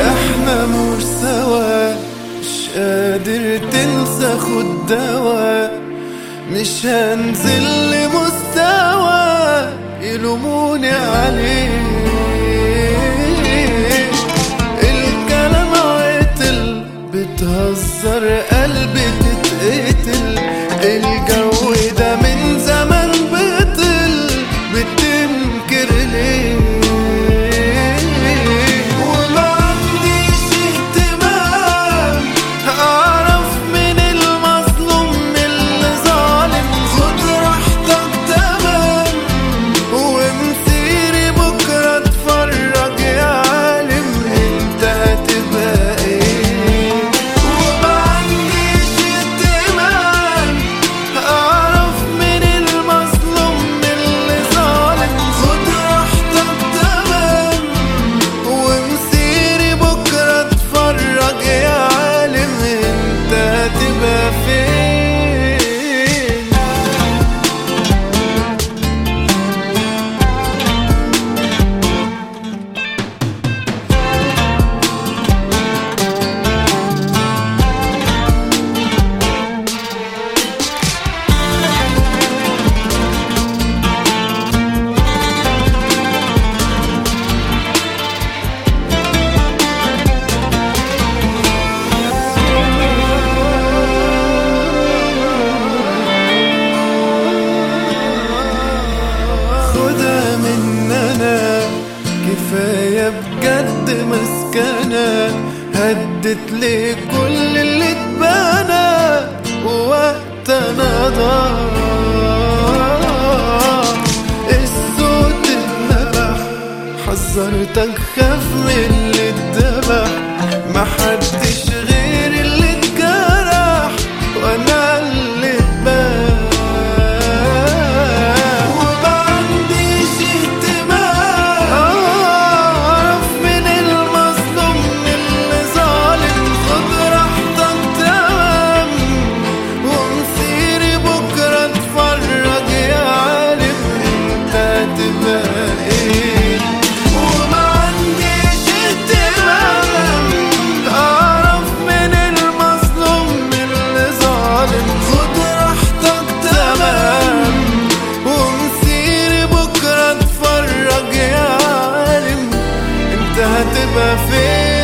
إحنا مش سوا مش قادر تنسى خد دوا. مش هنزل لمستوى يلوموني عليه مننا كفاية بجد مسكنة هدت لي كل اللي اتبنى ووقت أنا ضاع. الصوت اللي حذرتك خاف من thing